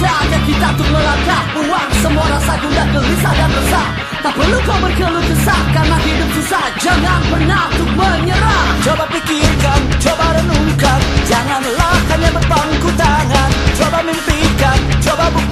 Saatnya kita untuk melangkah Buang semua rasa gundah gelisah dan resah. Tak perlu kau berkeluh kesah Karena hidup susah. Jangan pernah untuk menyerah. Coba pikirkan, coba renungkan. Janganlah hanya berpangku tangan. Coba mimpikan, coba buktikan.